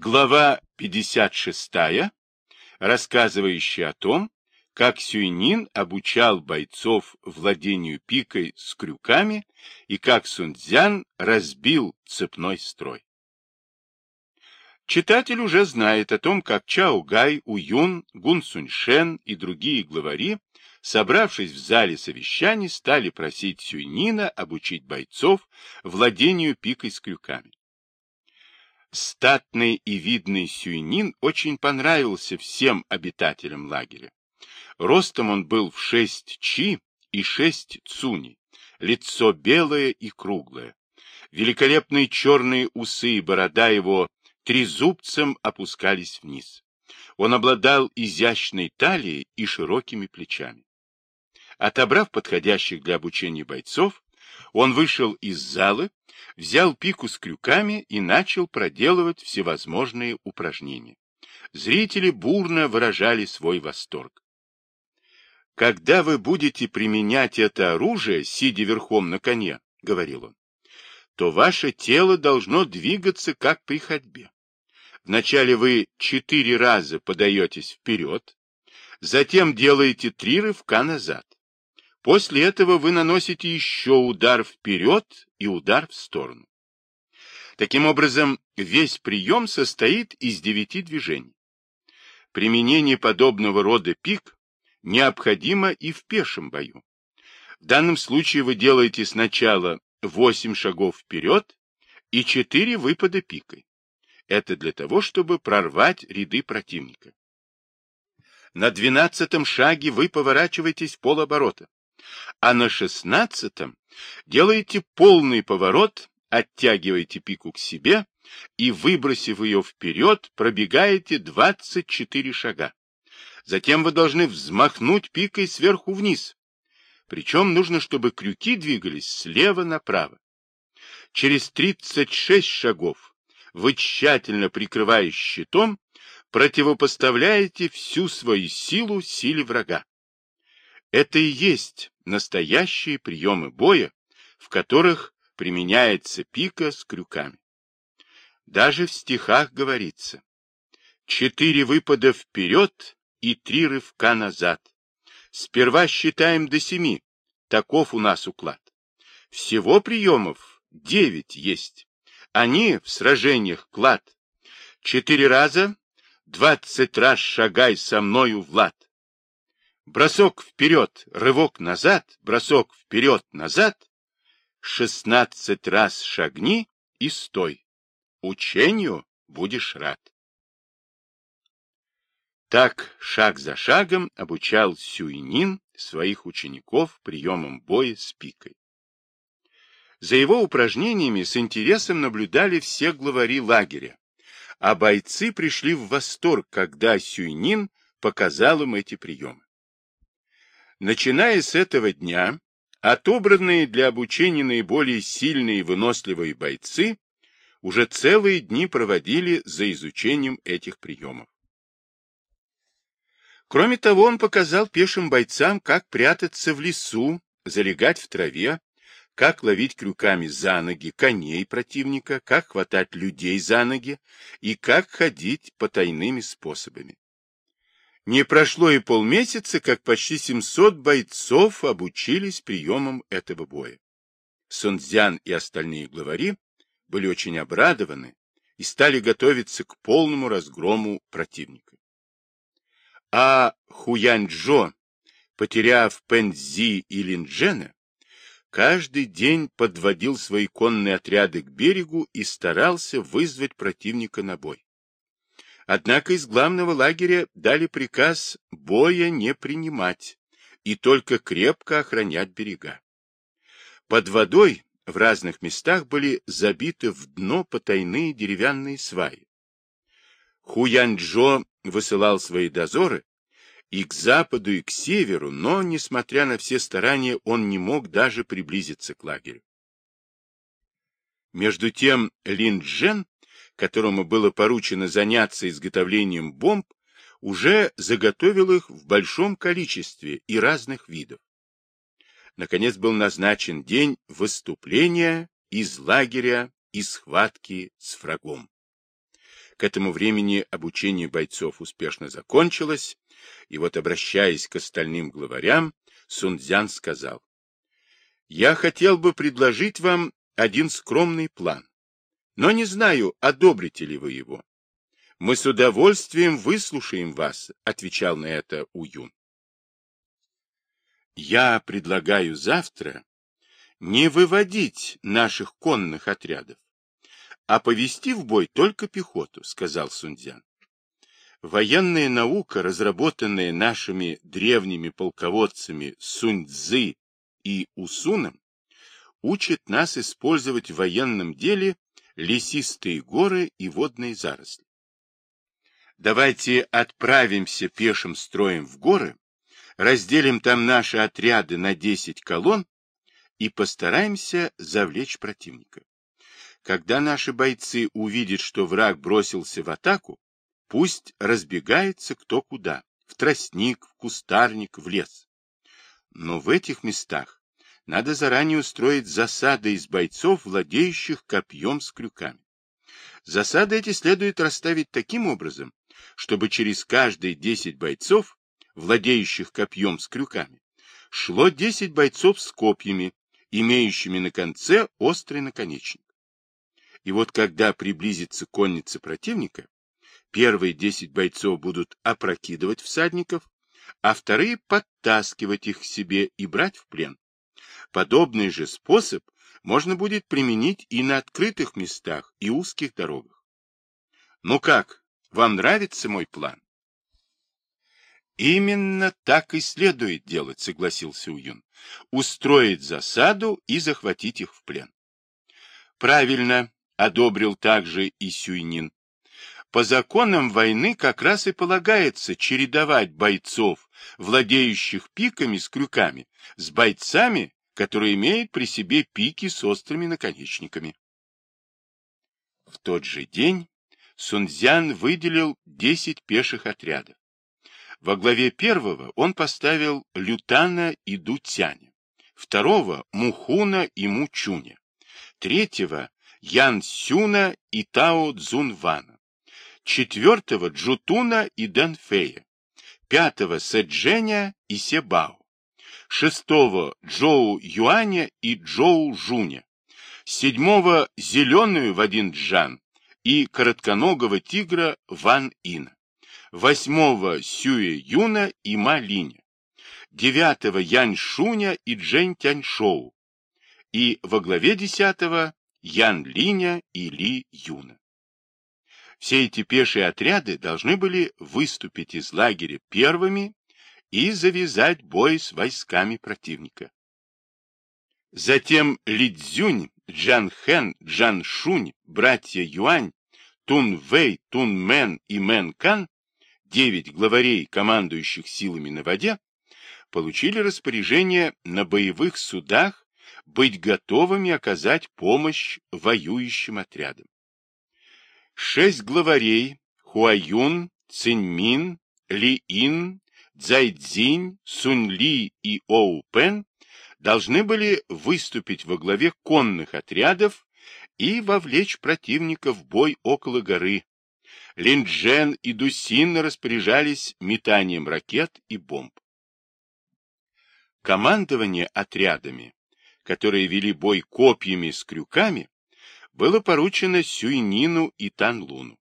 Глава 56, рассказывающая о том, как Сюйнин обучал бойцов владению пикой с крюками и как Сунцзян разбил цепной строй. Читатель уже знает о том, как Чао Гай, Уюн, Гун Суньшен и другие главари, собравшись в зале совещаний, стали просить Сюйнина обучить бойцов владению пикой с крюками. Статный и видный Сюйнин очень понравился всем обитателям лагеря. Ростом он был в шесть чи и шесть цуни, лицо белое и круглое. Великолепные черные усы и борода его трезубцем опускались вниз. Он обладал изящной талией и широкими плечами. Отобрав подходящих для обучения бойцов, он вышел из зала, взял пику с крюками и начал проделывать всевозможные упражнения. Зрители бурно выражали свой восторг. «Когда вы будете применять это оружие, сидя верхом на коне, — говорил он, — то ваше тело должно двигаться, как при ходьбе. Вначале вы четыре раза подаетесь вперед, затем делаете три рывка назад. После этого вы наносите еще удар вперед и удар в сторону. Таким образом, весь прием состоит из девяти движений. Применение подобного рода пик необходимо и в пешем бою. В данном случае вы делаете сначала 8 шагов вперед и 4 выпада пикой. Это для того, чтобы прорвать ряды противника. На двенадцатом шаге вы поворачиваетесь полоборота а на шестнадцатом делаете полный поворот, оттягиваете пику к себе и, выбросив ее вперед, пробегаете 24 шага. Затем вы должны взмахнуть пикой сверху вниз. Причем нужно, чтобы крюки двигались слева направо. Через 36 шагов вы, тщательно прикрываясь щитом, противопоставляете всю свою силу силе врага. Это и есть настоящие приемы боя, в которых применяется пика с крюками. Даже в стихах говорится «Четыре выпада вперед и три рывка назад. Сперва считаем до семи. Таков у нас уклад. Всего приемов девять есть. Они в сражениях клад. Четыре раза, двадцать раз шагай со мною, Влад. Бросок вперед, рывок назад, бросок вперед, назад. Шестнадцать раз шагни и стой. Учению будешь рад. Так, шаг за шагом, обучал Сюйнин своих учеников приемам боя с пикой. За его упражнениями с интересом наблюдали все главари лагеря, а бойцы пришли в восторг, когда Сюйнин показал им эти приемы. Начиная с этого дня, отобранные для обучения наиболее сильные и выносливые бойцы уже целые дни проводили за изучением этих приемов. Кроме того, он показал пешим бойцам, как прятаться в лесу, залегать в траве, как ловить крюками за ноги коней противника, как хватать людей за ноги и как ходить потайными способами. Не прошло и полмесяца, как почти 700 бойцов обучились приемам этого боя. Сунцзян и остальные главари были очень обрадованы и стали готовиться к полному разгрому противника. А Хуяньчжо, потеряв Пэнзи и Линджена, каждый день подводил свои конные отряды к берегу и старался вызвать противника на бой. Однако из главного лагеря дали приказ боя не принимать и только крепко охранять берега. Под водой в разных местах были забиты в дно потайные деревянные сваи. Хуянчжо высылал свои дозоры и к западу, и к северу, но, несмотря на все старания, он не мог даже приблизиться к лагерю. Между тем Линджен которому было поручено заняться изготовлением бомб, уже заготовил их в большом количестве и разных видов. Наконец был назначен день выступления из лагеря и схватки с врагом. К этому времени обучение бойцов успешно закончилось, и вот, обращаясь к остальным главарям, Сунцзян сказал, «Я хотел бы предложить вам один скромный план, но не знаю, одобрите ли вы его». «Мы с удовольствием выслушаем вас», — отвечал на это Уюн. «Я предлагаю завтра не выводить наших конных отрядов, а повести в бой только пехоту, сказал Сунцзян. Военная наука, разработанная нашими древними полководцами Сунь-Цзы и Усуном, учит нас использовать в военном деле лесистые горы и водные заросли. Давайте отправимся пешим строем в горы, разделим там наши отряды на 10 колонн и постараемся завлечь противника. Когда наши бойцы увидят, что враг бросился в атаку, пусть разбегается кто куда, в тростник, в кустарник, в лес. Но в этих местах надо заранее устроить засады из бойцов, владеющих копьем с крюками. Засады эти следует расставить таким образом, чтобы через каждые 10 бойцов, владеющих копьем с крюками, шло 10 бойцов с копьями, имеющими на конце острый наконечник. И вот когда приблизится конница противника, первые десять бойцов будут опрокидывать всадников, а вторые подтаскивать их к себе и брать в плен. Подобный же способ можно будет применить и на открытых местах, и узких дорогах. Ну как, вам нравится мой план? Именно так и следует делать, согласился Уюн. Устроить засаду и захватить их в плен. Правильно, одобрил также и Сюйнин. По законам войны как раз и полагается чередовать бойцов, владеющих пиками с крюками, с бойцами, которые имеют при себе пики с острыми наконечниками. В тот же день Сунцзян выделил 10 пеших отрядов. Во главе первого он поставил Лютана и Дутяня, второго – Мухуна и Мучуня, третьего Ян Сюна и Тао Цзунвана, четвертого Джутуна и Дэнфея, пятого Сэдженя и Себао, шестого Джоу Юаня и Джоу Жуня, седьмого Зеленую в один чжан и коротконогого тигра Ван Ина, восьмого Сюэ Юна и Ма Линя, девятого Янь Шуня и Джень Тяньшоу, и во главе десятого Ян Линя и Ли Юна. Все эти пешие отряды должны были выступить из лагеря первыми и завязать бой с войсками противника. Затем Ли Цзюнь, Джан Хэн, Джан Шунь, братья Юань, Тун Вэй, Тун Мэн и Мэн Кан, девять главарей, командующих силами на воде, получили распоряжение на боевых судах быть готовыми оказать помощь воюющим отрядам. Шесть главарей Хуаюн, Циньмин, Ли-Ин, Цзайцзинь, Сунь-Ли и Оу-Пен должны были выступить во главе конных отрядов и вовлечь противника в бой около горы. Линджен и Дусин распоряжались метанием ракет и бомб. Командование отрядами которые вели бой копьями с крюками, было поручено Сюйнину и Танлуну.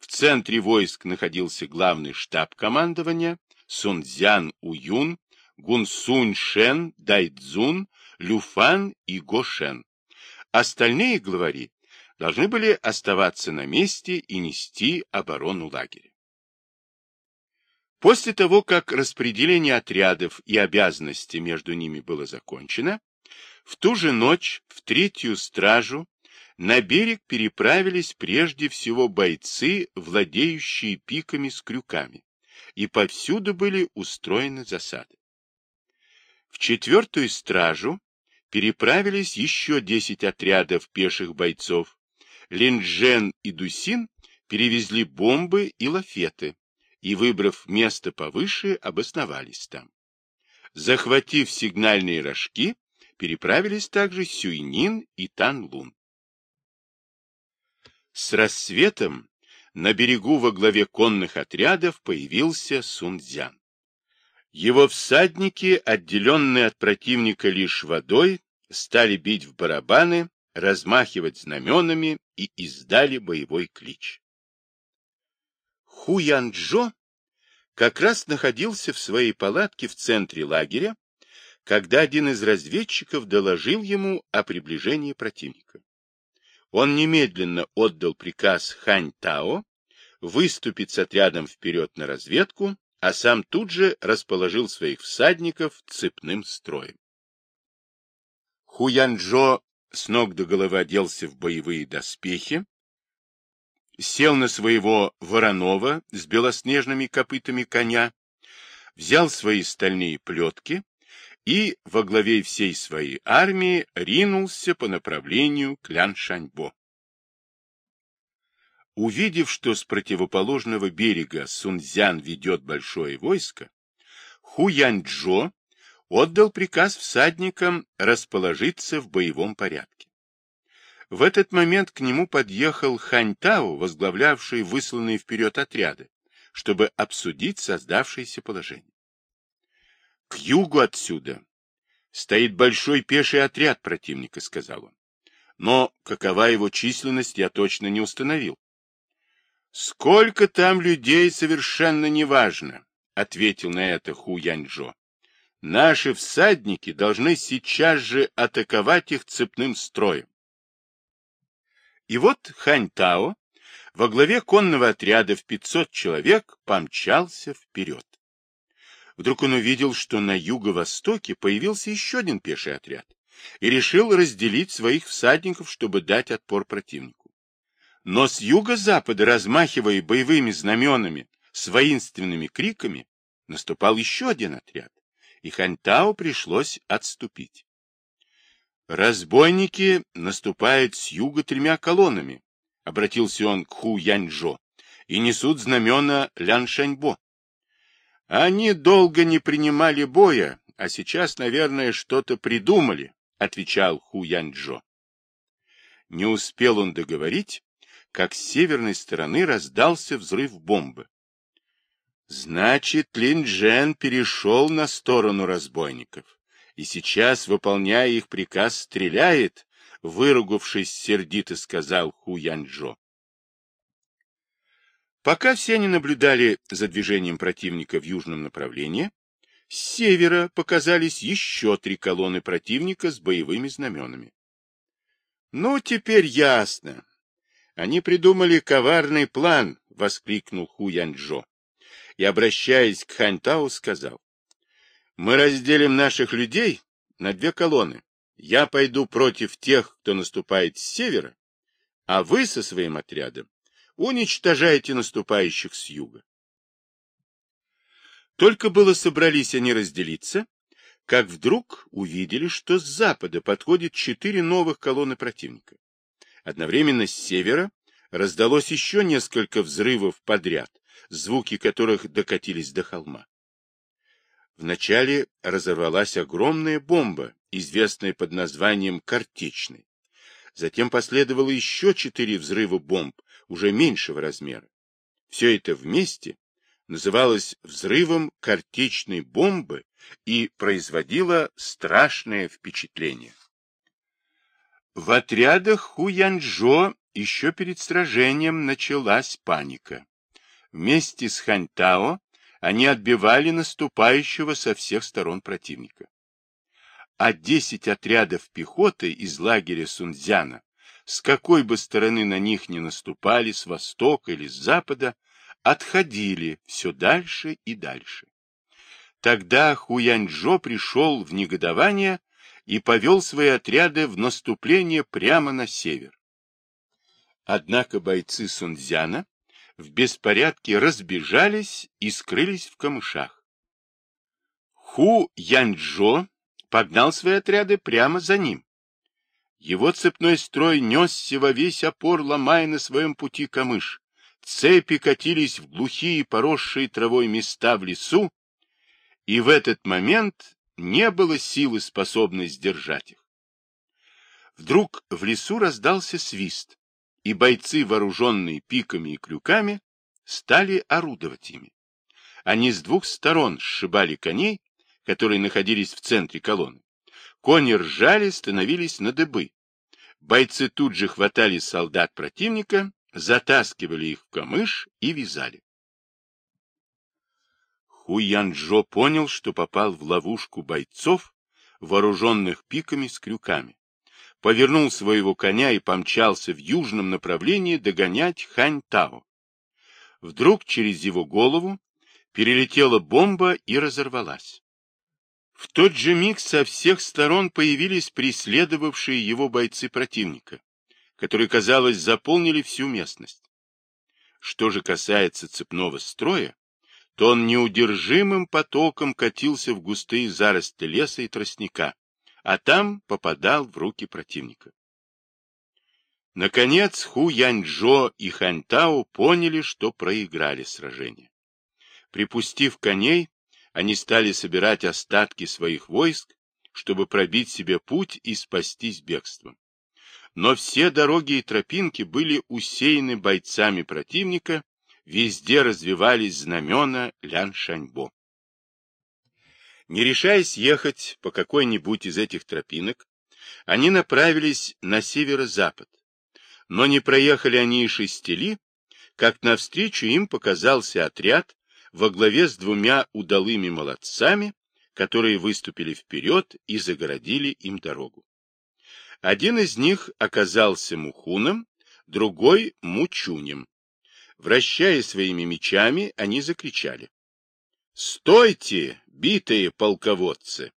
В центре войск находился главный штаб командования Сунцзян Уюн, Гунсунь Шен, Дайцзун, Люфан и Гошен. Остальные главари должны были оставаться на месте и нести оборону лагеря. После того, как распределение отрядов и обязанности между ними было закончено, в ту же ночь в третью стражу на берег переправились прежде всего бойцы, владеющие пиками с крюками, и повсюду были устроены засады. В четвертую стражу переправились еще десять отрядов пеших бойцов. Линджен и Дусин перевезли бомбы и лафеты и, выбрав место повыше, обосновались там. Захватив сигнальные рожки, переправились также Сюйнин и Танлун. С рассветом на берегу во главе конных отрядов появился Сунцзян. Его всадники, отделенные от противника лишь водой, стали бить в барабаны, размахивать знаменами и издали боевой клич. Хуянджо как раз находился в своей палатке в центре лагеря, когда один из разведчиков доложил ему о приближении противника. Он немедленно отдал приказ Хань Тао выступить с отрядом вперед на разведку, а сам тут же расположил своих всадников цепным строем. Хуянджо с ног до головы оделся в боевые доспехи, сел на своего вороного с белоснежными копытами коня, взял свои стальные плетки и во главе всей своей армии ринулся по направлению к Ляншаньбо. Увидев, что с противоположного берега Сунцзян ведет большое войско, Хуяньчжо отдал приказ всадникам расположиться в боевом порядке. В этот момент к нему подъехал Ханьтао, возглавлявший высланные вперед отряды, чтобы обсудить создавшееся положение. К югу отсюда стоит большой пеший отряд противника, сказал он. Но какова его численность, я точно не установил. Сколько там людей, совершенно неважно, ответил на это Ху Яньчжо. Наши всадники должны сейчас же атаковать их цепным строем. И вот Хань Тао во главе конного отряда в 500 человек помчался вперед. Вдруг он увидел, что на юго-востоке появился еще один пеший отряд и решил разделить своих всадников, чтобы дать отпор противнику. Но с юго-запада, размахивая боевыми знаменами, с воинственными криками, наступал еще один отряд и Хантау пришлось отступить. «Разбойники наступают с юга тремя колоннами», — обратился он к Ху Яньжо, — «и несут знамена Ляншаньбо. Они долго не принимали боя, а сейчас, наверное, что-то придумали», — отвечал Ху Яньжо. Не успел он договорить, как с северной стороны раздался взрыв бомбы. Значит, Линджен перешел на сторону разбойников и сейчас, выполняя их приказ, стреляет, выругавшись сердито, сказал Ху Янчжо. Пока все они наблюдали за движением противника в южном направлении, с севера показались еще три колонны противника с боевыми знаменами. Ну, теперь ясно. Они придумали коварный план, воскликнул Ху Янчжо и, обращаясь к Ханьтау, сказал, «Мы разделим наших людей на две колонны. Я пойду против тех, кто наступает с севера, а вы со своим отрядом уничтожаете наступающих с юга». Только было собрались они разделиться, как вдруг увидели, что с запада подходит четыре новых колонны противника. Одновременно с севера раздалось еще несколько взрывов подряд, звуки которых докатились до холма. Вначале разорвалась огромная бомба, известная под названием «картечной». Затем последовало еще четыре взрыва бомб, уже меньшего размера. Все это вместе называлось взрывом картечной бомбы и производило страшное впечатление. В отрядах Хуянчжо еще перед сражением началась паника. Вместе с Ханьтао они отбивали наступающего со всех сторон противника. А десять отрядов пехоты из лагеря Сунцзяна, с какой бы стороны на них ни наступали, с востока или с запада, отходили все дальше и дальше. Тогда Хуяньчжо пришел в негодование и повел свои отряды в наступление прямо на север. Однако бойцы Сунцзяна в беспорядке разбежались и скрылись в камышах. Ху Янчжо погнал свои отряды прямо за ним. Его цепной строй несся во весь опор, ломая на своем пути камыш. Цепи катились в глухие, поросшие травой места в лесу, и в этот момент не было силы, способной сдержать их. Вдруг в лесу раздался свист. и бойцы, вооруженные пиками и крюками, стали орудовать ими. Они с двух сторон сшибали коней, которые находились в центре колонны. Кони ржали, становились на дыбы. Бойцы тут же хватали солдат противника, затаскивали их в камыш и вязали. Хуянджо понял, что попал в ловушку бойцов, вооруженных пиками с крюками. Повернул своего коня и помчался в южном направлении догонять Хань-Тао. Вдруг через его голову перелетела бомба и разорвалась. В тот же миг со всех сторон появились преследовавшие его бойцы противника, которые, казалось, заполнили всю местность. Что же касается цепного строя, то он неудержимым потоком катился в густые зарости леса и тростника, а там попадал в руки противника. Наконец Ху Яньчжо и Ханьтао поняли, что проиграли сражение. Припустив коней, они стали собирать остатки своих войск, чтобы пробить себе путь и спастись бегством. Но все дороги и тропинки были усеяны бойцами противника, везде развивались знамена Лян-Шаньбо. Не решаясь ехать по какой-нибудь из этих тропинок, они направились на северо-запад. Но не проехали они и шести ли, как навстречу им показался отряд, во главе с двумя удалыми молодцами, которые выступили вперед и загородили им дорогу. Один из них оказался Мухуном, другой — Мучунем. Вращая своими мечами, они закричали. «Стойте, битые полководцы!»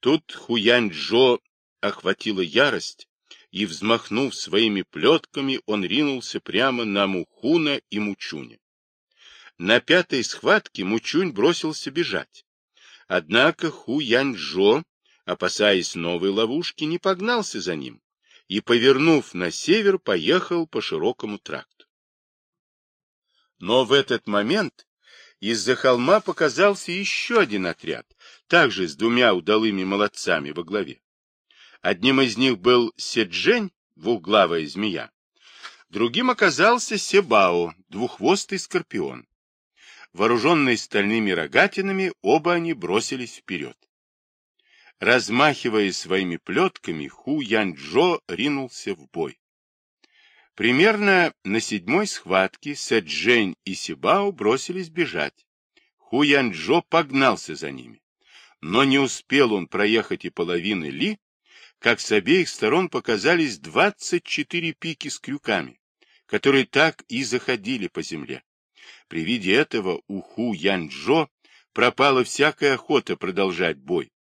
Тут Хуянь-Джо охватила ярость, и, взмахнув своими плетками, он ринулся прямо на Мухуна и Мучуня. На пятой схватке Мучунь бросился бежать. Однако Ху Яньчжо, опасаясь новой ловушки, не погнался за ним и, повернув на север, поехал по широкому тракту. Но в этот момент из-за холма показался еще один отряд, также с двумя удалыми молодцами во главе. Одним из них был Седжень, двухглавая змея, другим оказался Себао, двуххвостый скорпион. Вооруженные стальными рогатинами, оба они бросились вперед. Размахивая своими плетками, Ху Янчжо ринулся в бой. Примерно на седьмой схватке Сэджень и Сибао бросились бежать. Ху Янчжо погнался за ними. Но не успел он проехать и половины ли, как с обеих сторон показались двадцать четыре пики с крюками, которые так и заходили по земле. При виде этого у Ху Янчжо пропала всякая охота продолжать бой,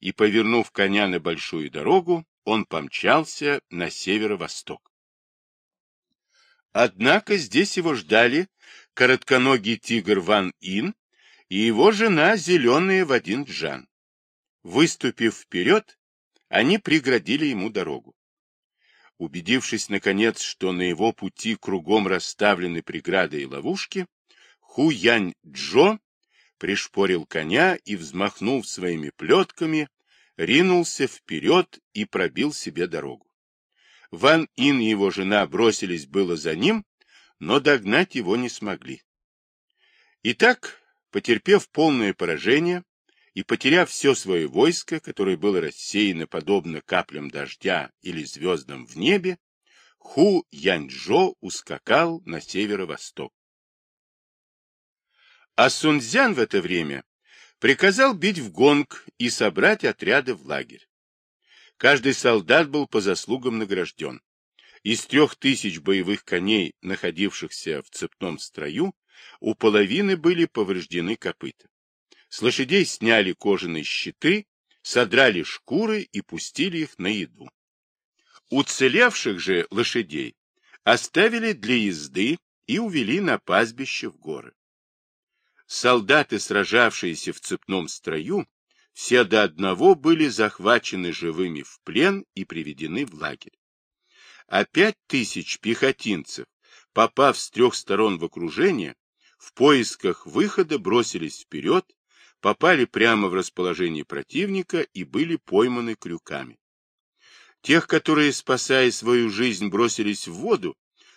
и, повернув коня на большую дорогу, он помчался на северо-восток. Однако здесь его ждали коротконогий тигр Ван Ин и его жена зеленая Вадин Джан. Выступив вперед, они преградили ему дорогу. Убедившись, наконец, что на его пути кругом расставлены преграды и ловушки, Ху Янь Джо пришпорил коня и, взмахнув своими плетками, ринулся вперед и пробил себе дорогу. Ван Ин и его жена бросились было за ним, но догнать его не смогли. Итак, потерпев полное поражение и потеряв все свое войско, которое было рассеяно подобно каплям дождя или звездам в небе, Ху Яньчжо ускакал на северо-восток. А Сунцзян в это время приказал бить в гонг и собрать отряды в лагерь. Каждый солдат был по заслугам награжден. Из трех тысяч боевых коней, находившихся в цепном строю, у половины были повреждены копыта. С лошадей сняли кожаные щиты, содрали шкуры и пустили их на еду. Уцелевших же лошадей оставили для езды и увели на пастбище в горы. Солдаты, сражавшиеся в цепном строю, все до одного были захвачены живыми в плен и приведены в лагерь. А пять тысяч пехотинцев, попав с трех сторон в окружение, в поисках выхода бросились вперед, попали прямо в расположение противника и были пойманы крюками. Тех, которые, спасая свою жизнь, бросились в воду,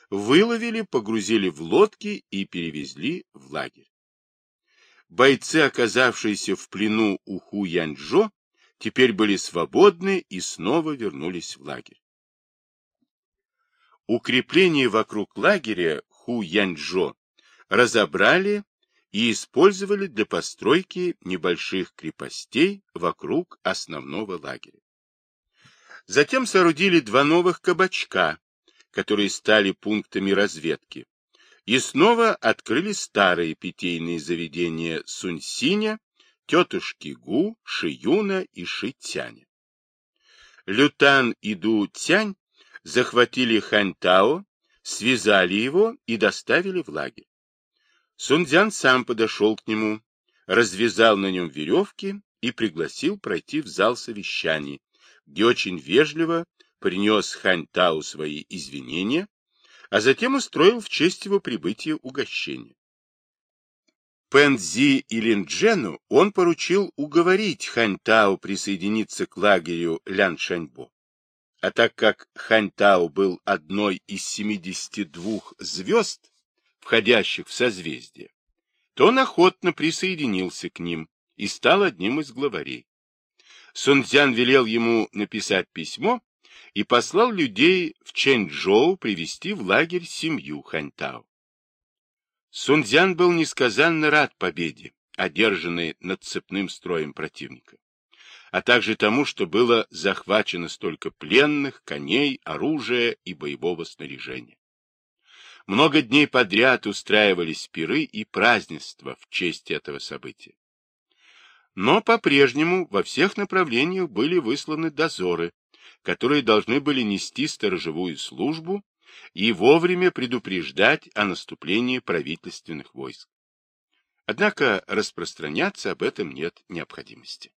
выловили, погрузили в лодки и перевезли в лагерь. Бойцы, оказавшиеся в плену у Ху Янчжо, теперь были свободны и снова вернулись в лагерь. Укрепление вокруг лагеря Ху Янчжо разобрали и использовали для постройки небольших крепостей вокруг основного лагеря. Затем соорудили два новых кабачка, которые стали пунктами разведки, и снова открыли старые питейные заведения Суньсиня, тетушки Гу, Шиюна и Шитяня. Лютан и Ду Тянь захватили Ханьтао, связали его и доставили в лагерь. Сунцзян сам подошел к нему, развязал на нем веревки и пригласил пройти в зал совещаний, где очень вежливо принес Ханьтау свои извинения, а затем устроил в честь его прибытия угощение. Пензи и Линджену он поручил уговорить Ханьтау присоединиться к лагерю Ляншаньбо. А так как Ханьтау был одной из 72 звезд, входящих в созвездие, то он охотно присоединился к ним и стал одним из главарей. Сунцзян велел ему написать письмо и послал людей в Чэньчжоу привести в лагерь семью Ханьтао. Сунцзян был несказанно рад победе, одержанной над цепным строем противника а также тому, что было захвачено столько пленных, коней, оружия и боевого снаряжения. Много дней подряд устраивались пиры и празднества в честь этого события. Но по-прежнему во всех направлениях были высланы дозоры, которые должны были нести сторожевую службу и вовремя предупреждать о наступлении правительственных войск. Однако распространяться об этом нет необходимости.